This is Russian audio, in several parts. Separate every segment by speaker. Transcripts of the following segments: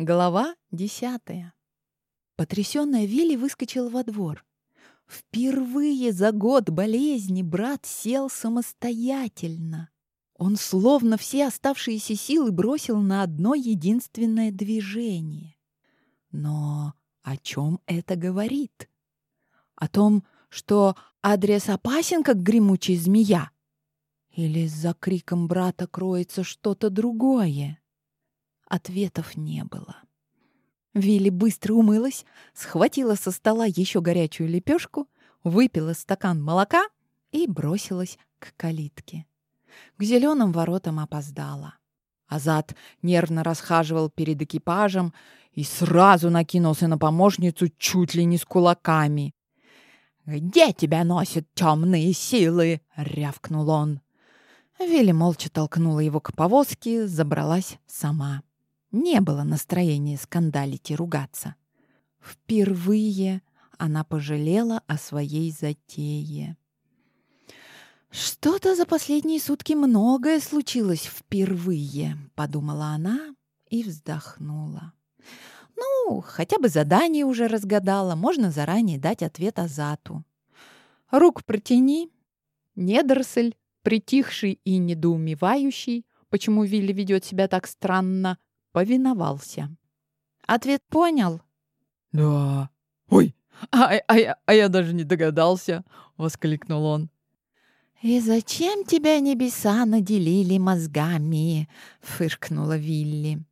Speaker 1: Глава десятая. Потрясённая Вилли выскочила во двор. Впервые за год болезни брат сел самостоятельно. Он словно все оставшиеся силы бросил на одно единственное движение. Но о чем это говорит? О том, что адрес опасен, как гремучая змея? Или за криком брата кроется что-то другое? Ответов не было. Вилли быстро умылась, схватила со стола еще горячую лепешку, выпила стакан молока и бросилась к калитке. К зеленым воротам опоздала. Азат нервно расхаживал перед экипажем и сразу накинулся на помощницу чуть ли не с кулаками. «Где тебя носят темные силы?» — рявкнул он. Вилли молча толкнула его к повозке, забралась сама. Не было настроения скандалить и ругаться. Впервые она пожалела о своей затее. «Что-то за последние сутки многое случилось впервые», — подумала она и вздохнула. «Ну, хотя бы задание уже разгадала, можно заранее дать ответ Азату. Рук протяни, недоросль, притихший и недоумевающий, почему Вилли ведет себя так странно, повиновался. Ответ понял?
Speaker 2: «Да». «Ой, а, а, я, а я даже не догадался!» — воскликнул он.
Speaker 1: «И зачем тебя небеса наделили мозгами?» — фыркнула Вилли.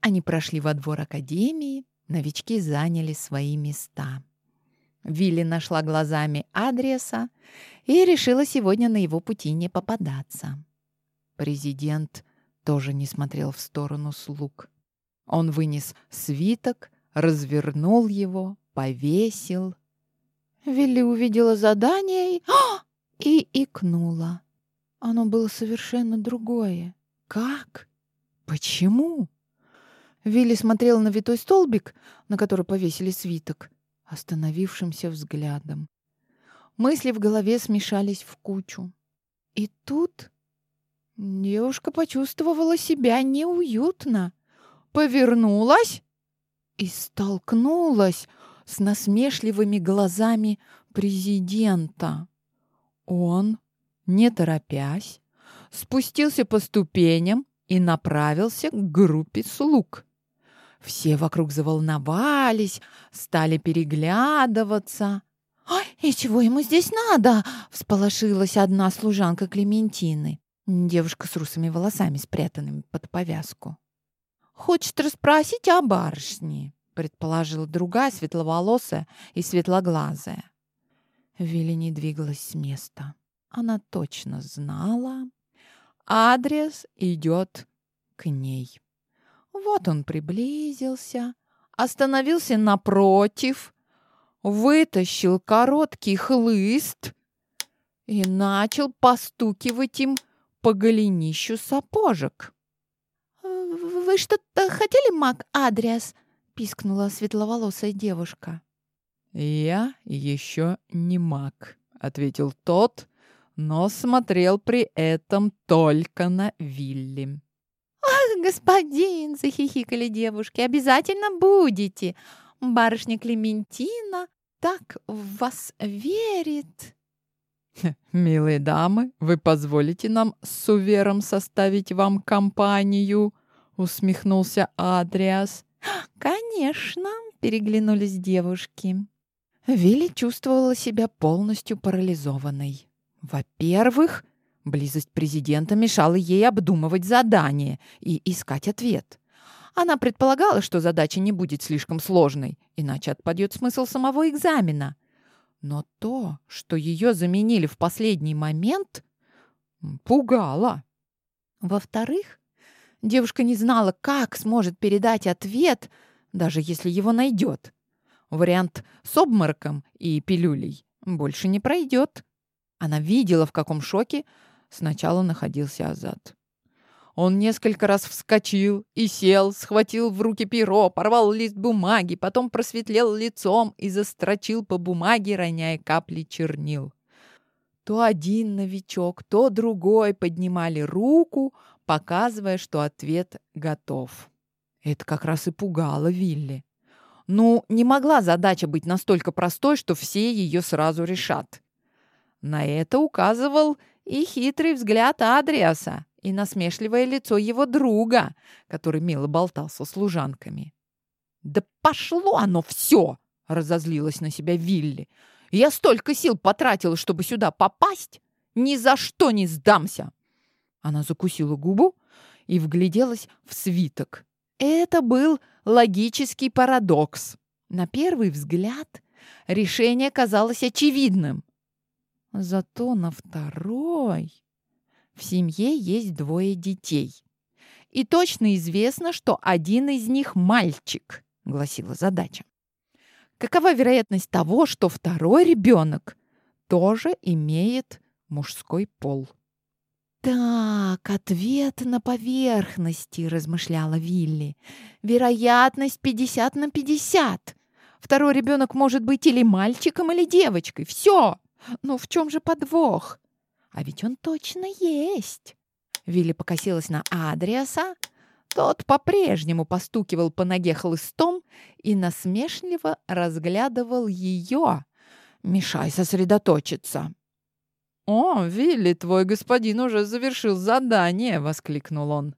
Speaker 1: Они прошли во двор академии, новички заняли свои места. Вилли нашла глазами адреса и решила сегодня на его пути не попадаться. Президент тоже не смотрел в сторону слуг. Он вынес свиток, развернул его, повесил. Вилли увидела задание и... А! и икнула. Оно было совершенно другое. Как? Почему? Вилли смотрел на витой столбик, на который повесили свиток, остановившимся взглядом. Мысли в голове смешались в кучу. И тут Девушка почувствовала себя неуютно, повернулась и столкнулась с насмешливыми глазами президента. Он, не торопясь, спустился по ступеням и направился к группе слуг. Все вокруг заволновались, стали переглядываться. «Ой, и чего ему здесь надо?» — всполошилась одна служанка Клементины. Девушка с русыми волосами, спрятанными под повязку. «Хочет расспросить о барышне», — предположила другая, светловолосая и светлоглазая. Вилли не двигалась с места. Она точно знала. Адрес идет к ней. Вот он приблизился, остановился напротив, вытащил короткий хлыст и начал постукивать им по голенищу сапожек. «Вы что-то хотели, маг Адриас?» — пискнула светловолосая девушка.
Speaker 2: «Я еще не маг», — ответил тот, но смотрел при этом только на Вилли.
Speaker 1: «Ах, господин!» — захихикали девушки. «Обязательно будете! Барышня Клементина так в вас верит!»
Speaker 2: «Милые дамы, вы позволите нам с Сувером составить вам компанию?» — усмехнулся Адриас.
Speaker 1: «Конечно!» — переглянулись девушки. Вилли чувствовала себя полностью парализованной. Во-первых, близость президента мешала ей обдумывать задание и искать ответ. Она предполагала, что задача не будет слишком сложной, иначе отпадет смысл самого экзамена — но то, что ее заменили в последний момент, пугало. Во-вторых, девушка не знала, как сможет передать ответ, даже если его найдет. Вариант с обмороком и пилюлей больше не пройдет. Она видела, в каком шоке сначала находился Азат. Он несколько раз вскочил и сел, схватил в руки перо, порвал лист бумаги, потом просветлел лицом и застрочил по бумаге, роняя капли чернил. То один новичок, то другой поднимали руку, показывая, что ответ готов.
Speaker 2: Это как раз и пугало Вилли. Ну, не могла задача быть настолько простой, что все ее сразу решат. На это указывал и хитрый взгляд Адриаса, и насмешливое лицо его друга, который мило болтал со служанками. «Да пошло оно все!» — разозлилась на себя Вилли. «Я столько сил потратила, чтобы сюда попасть! Ни за что не сдамся!» Она закусила губу и вгляделась в свиток. Это был логический парадокс. На первый взгляд решение казалось очевидным. Зато на второй в семье есть двое детей. И точно известно, что один из них мальчик, гласила задача. Какова вероятность того, что второй ребенок тоже имеет мужской пол? «Так, ответ на поверхности», — размышляла Вилли. «Вероятность 50 на 50. Второй ребенок может быть или мальчиком, или девочкой. Все. Но в чем же подвох? А ведь он точно есть». Вилли покосилась на Адриаса. Тот по-прежнему постукивал по ноге хлыстом и насмешливо разглядывал ее, мешая сосредоточиться. «О, Вилли, твой господин уже завершил задание!» — воскликнул он.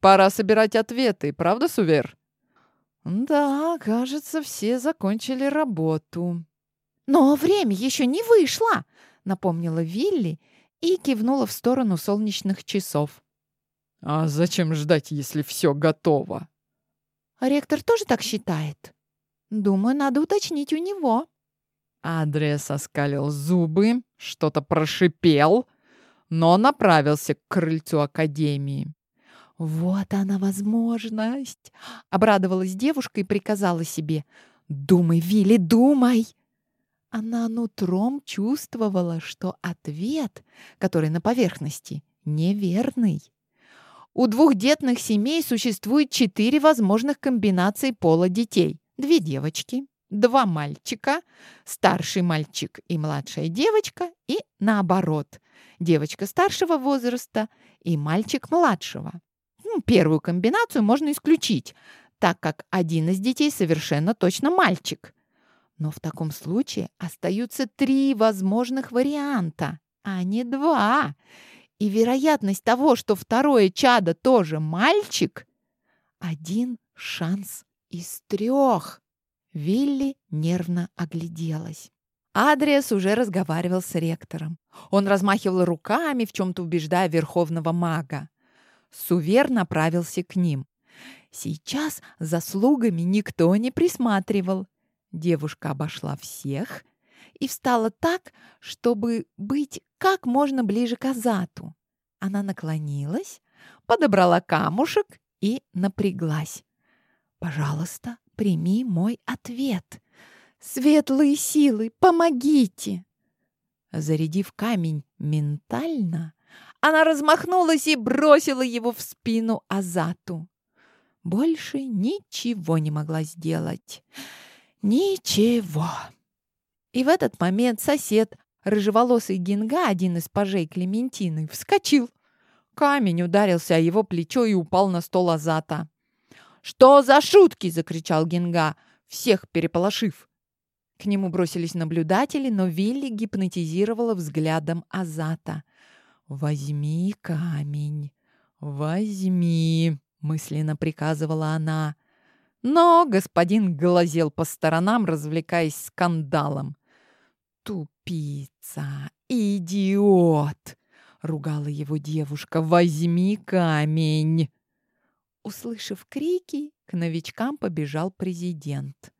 Speaker 2: «Пора собирать ответы, правда, Сувер?» «Да, кажется, все закончили работу». «Но время еще не вышло!» — напомнила Вилли и кивнула в сторону солнечных часов. «А зачем ждать, если все готово?»
Speaker 1: «Ректор тоже так считает?» «Думаю, надо уточнить у него».
Speaker 2: Адрес оскалил зубы, что-то прошипел, но направился к крыльцу академии.
Speaker 1: «Вот она возможность!» — обрадовалась девушка и приказала себе. «Думай, Вилли, думай!» Она нутром чувствовала, что ответ, который на поверхности, неверный. У двухдетных семей существует четыре возможных комбинации пола детей. Две девочки, два мальчика, старший мальчик и младшая девочка, и наоборот, девочка старшего возраста и мальчик младшего. Ну, первую комбинацию можно исключить, так как один из детей совершенно точно мальчик. Но в таком случае остаются три возможных варианта, а не два. И вероятность того, что второе чадо тоже мальчик, один шанс из трех. Вилли нервно огляделась. Адриас уже разговаривал с ректором. Он размахивал руками, в чем-то убеждая верховного мага. Сувер направился к ним. Сейчас за слугами никто не присматривал. Девушка обошла всех и встала так, чтобы быть как можно ближе к Азату. Она наклонилась, подобрала камушек и напряглась. «Пожалуйста, прими мой ответ. Светлые силы, помогите!» Зарядив камень ментально, она размахнулась и бросила его в спину Азату. Больше ничего не могла сделать. Ничего. И в этот момент сосед, рыжеволосый Гинга, один из пажей Клементины, вскочил. Камень ударился о его плечо и упал на стол Азата. «Что за шутки?» — закричал Генга, всех переполошив. К нему бросились наблюдатели, но Вилли гипнотизировала взглядом Азата. «Возьми камень, возьми!» — мысленно приказывала она. Но господин глазел по сторонам, развлекаясь скандалом. «Тупица! Идиот!» — ругала его девушка. «Возьми камень!» Услышав крики, к новичкам побежал президент.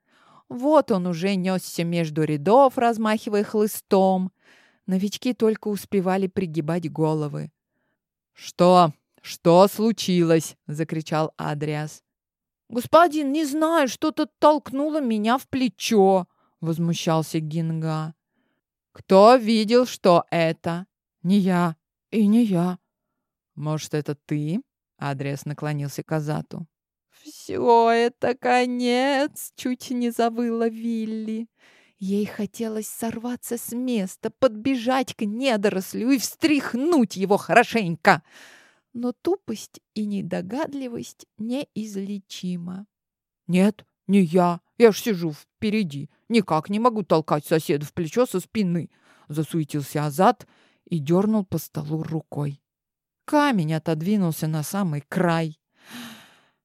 Speaker 1: Вот он уже несся между рядов, размахивая хлыстом. Новички только успевали пригибать головы. «Что? Что случилось?» — закричал Адриас. «Господин, не знаю, что-то толкнуло меня в плечо», — возмущался Гинга. «Кто видел, что это?» «Не я. И не я». «Может, это ты?» Адрес наклонился к Азату. «Все это конец!» — чуть не завыла Вилли. Ей хотелось сорваться с места, подбежать к недорослю и встряхнуть его хорошенько. Но тупость и недогадливость неизлечима.
Speaker 2: «Нет, не я. Я ж сижу впереди. Никак не могу толкать соседа в плечо со спины», — засуетился Азат и дернул по столу рукой. Камень отодвинулся на самый край.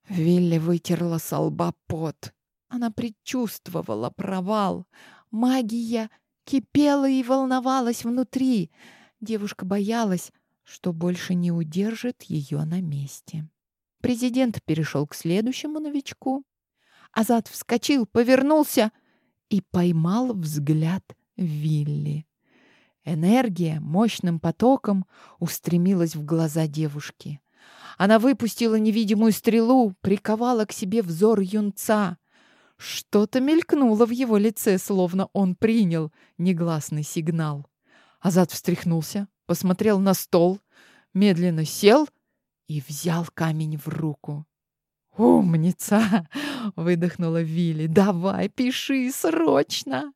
Speaker 2: Вилли вытерла со лба пот. Она предчувствовала провал. Магия кипела и волновалась внутри. Девушка боялась, что больше не удержит ее на месте. Президент перешел к следующему новичку. Азат вскочил, повернулся и поймал взгляд Вилли. Энергия мощным потоком устремилась в глаза девушки. Она выпустила невидимую стрелу, приковала к себе взор юнца. Что-то мелькнуло в его лице, словно он принял негласный сигнал. Азат встряхнулся, посмотрел на стол, медленно сел и взял камень в руку. «Умница!» — выдохнула Вилли. «Давай, пиши срочно!»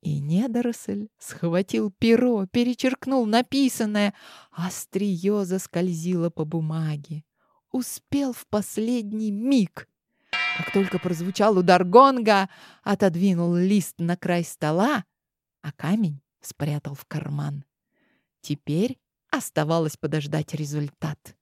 Speaker 2: И недоросль схватил перо, перечеркнул написанное. Острие заскользило по бумаге. Успел в последний миг. Как только прозвучал удар гонга, отодвинул лист на край стола, а камень спрятал в карман. Теперь оставалось подождать результат.